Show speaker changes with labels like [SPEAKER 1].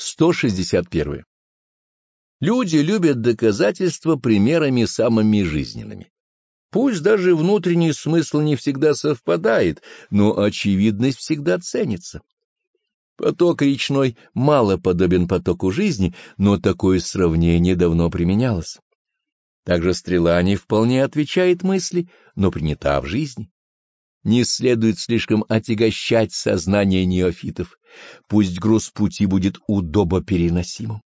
[SPEAKER 1] 161. Люди любят доказательства примерами самыми жизненными. Пусть даже внутренний смысл не всегда совпадает, но очевидность всегда ценится. Поток речной мало подобен потоку жизни, но такое сравнение давно применялось. Также стрела не вполне отвечает мысли, но принята в жизни. Не следует слишком отягощать сознание неофитов, пусть груз пути будет удобопереносимым.